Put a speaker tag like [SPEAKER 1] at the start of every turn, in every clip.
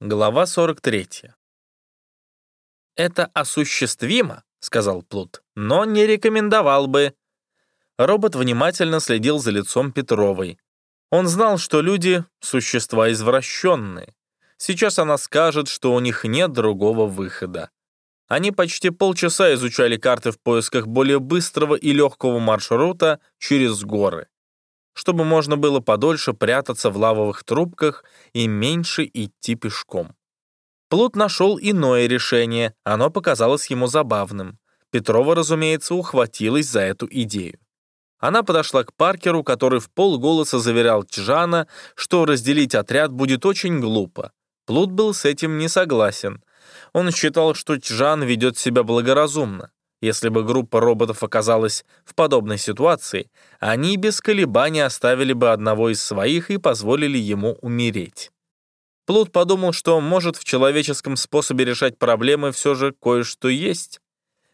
[SPEAKER 1] Глава 43. «Это осуществимо», — сказал Плут, — «но не рекомендовал бы». Робот внимательно следил за лицом Петровой. Он знал, что люди — существа извращенные. Сейчас она скажет, что у них нет другого выхода. Они почти полчаса изучали карты в поисках более быстрого и легкого маршрута через горы чтобы можно было подольше прятаться в лавовых трубках и меньше идти пешком. Плут нашел иное решение, оно показалось ему забавным. Петрова, разумеется, ухватилась за эту идею. Она подошла к Паркеру, который в полголоса заверял Чжана, что разделить отряд будет очень глупо. Плут был с этим не согласен. Он считал, что Чжан ведет себя благоразумно. Если бы группа роботов оказалась в подобной ситуации, они без колебаний оставили бы одного из своих и позволили ему умереть. Плут подумал, что, может, в человеческом способе решать проблемы все же кое-что есть.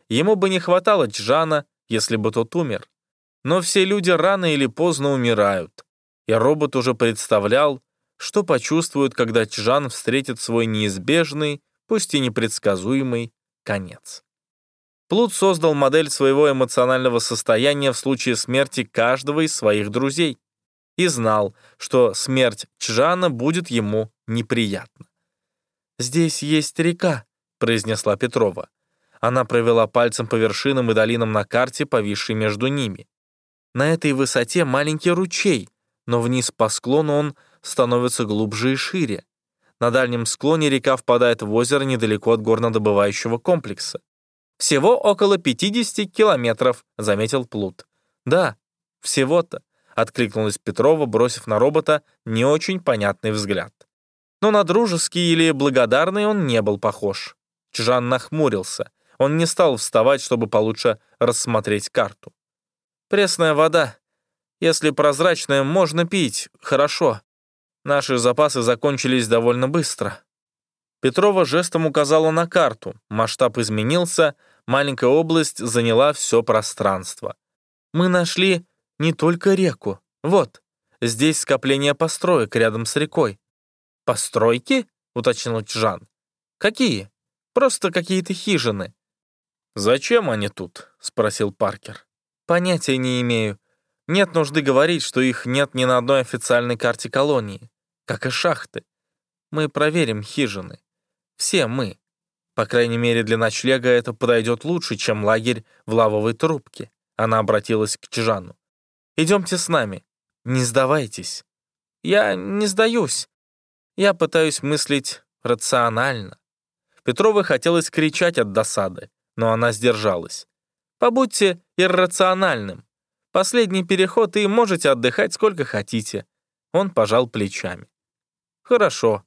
[SPEAKER 1] Ему бы не хватало Джана, если бы тот умер. Но все люди рано или поздно умирают. И робот уже представлял, что почувствует, когда Чжан встретит свой неизбежный, пусть и непредсказуемый, конец. Плут создал модель своего эмоционального состояния в случае смерти каждого из своих друзей и знал, что смерть Чжана будет ему неприятна. «Здесь есть река», — произнесла Петрова. Она провела пальцем по вершинам и долинам на карте, повисшей между ними. На этой высоте маленький ручей, но вниз по склону он становится глубже и шире. На дальнем склоне река впадает в озеро недалеко от горнодобывающего комплекса. «Всего около 50 километров», — заметил Плут. «Да, всего-то», — откликнулась Петрова, бросив на робота не очень понятный взгляд. Но на дружеский или благодарный он не был похож. Чжан нахмурился. Он не стал вставать, чтобы получше рассмотреть карту. «Пресная вода. Если прозрачная, можно пить. Хорошо. Наши запасы закончились довольно быстро». Петрова жестом указала на карту. Масштаб изменился — маленькая область заняла все пространство. Мы нашли не только реку. Вот, здесь скопление построек рядом с рекой. «Постройки?» — уточнил Чжан. «Какие? Просто какие-то хижины». «Зачем они тут?» — спросил Паркер. «Понятия не имею. Нет нужды говорить, что их нет ни на одной официальной карте колонии, как и шахты. Мы проверим хижины. Все мы. По крайней мере, для ночлега это подойдет лучше, чем лагерь в лавовой трубке. Она обратилась к Чжану. «Идемте с нами. Не сдавайтесь». «Я не сдаюсь. Я пытаюсь мыслить рационально». Петровой хотелось кричать от досады, но она сдержалась. «Побудьте иррациональным. Последний переход, и можете отдыхать сколько хотите». Он пожал плечами. «Хорошо.